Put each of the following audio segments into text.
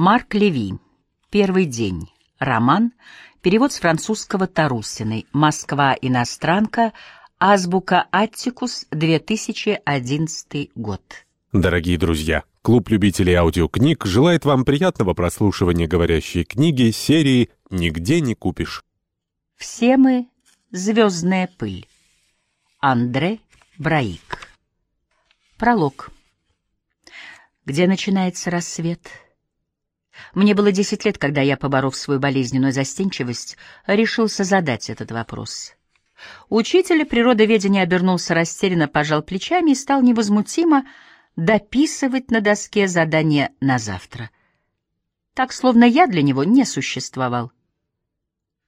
Марк Леви. Первый день. Роман. Перевод с французского Тарусиной. Москва. Иностранка. Азбука Аттикус. 2011 год. Дорогие друзья, клуб любителей аудиокниг желает вам приятного прослушивания говорящей книги серии «Нигде не купишь». Все мы — звездная пыль. Андре Браик. Пролог. Где начинается рассвет? Мне было десять лет, когда я, поборов свою болезненную застенчивость, решился задать этот вопрос. Учитель природоведения обернулся растерянно, пожал плечами и стал невозмутимо дописывать на доске задание на завтра. Так, словно я для него не существовал.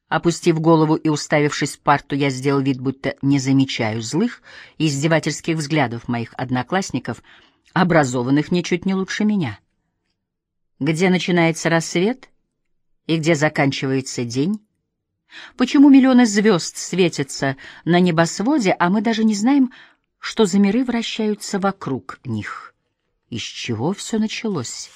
Опустив голову и уставившись в парту, я сделал вид, будто не замечаю злых и издевательских взглядов моих одноклассников, образованных ничуть не лучше меня. Где начинается рассвет и где заканчивается день? Почему миллионы звезд светятся на небосводе, а мы даже не знаем, что за миры вращаются вокруг них? Из чего все началось?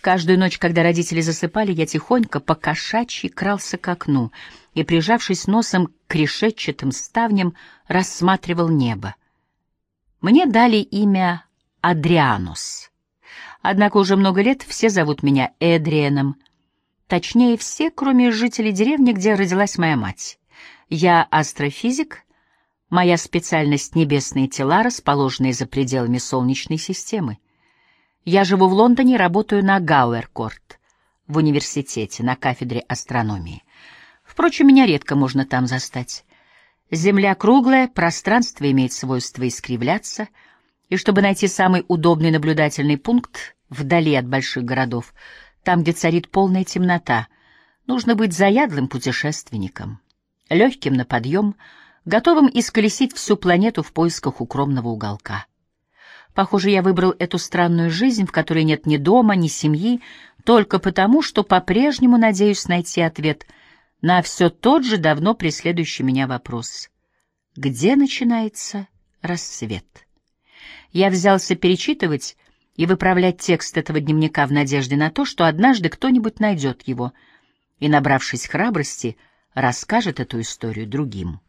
Каждую ночь, когда родители засыпали, я тихонько по кошачьи крался к окну и, прижавшись носом к решетчатым ставням, рассматривал небо. Мне дали имя Адрианус. Однако уже много лет все зовут меня Эдрианом. Точнее, все, кроме жителей деревни, где родилась моя мать. Я астрофизик, моя специальность — небесные тела, расположенные за пределами Солнечной системы. Я живу в Лондоне работаю на Гауэркорт, в университете, на кафедре астрономии. Впрочем, меня редко можно там застать. Земля круглая, пространство имеет свойство искривляться, и чтобы найти самый удобный наблюдательный пункт вдали от больших городов, там, где царит полная темнота, нужно быть заядлым путешественником, легким на подъем, готовым исколесить всю планету в поисках укромного уголка. Похоже, я выбрал эту странную жизнь, в которой нет ни дома, ни семьи, только потому, что по-прежнему надеюсь найти ответ на все тот же давно преследующий меня вопрос. Где начинается рассвет? Я взялся перечитывать и выправлять текст этого дневника в надежде на то, что однажды кто-нибудь найдет его и, набравшись храбрости, расскажет эту историю другим.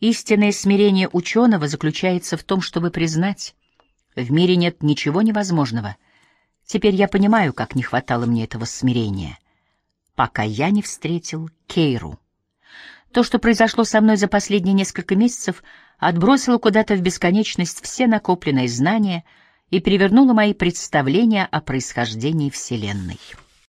Истинное смирение ученого заключается в том, чтобы признать, в мире нет ничего невозможного. Теперь я понимаю, как не хватало мне этого смирения, пока я не встретил Кейру. То, что произошло со мной за последние несколько месяцев, отбросило куда-то в бесконечность все накопленные знания и перевернуло мои представления о происхождении Вселенной.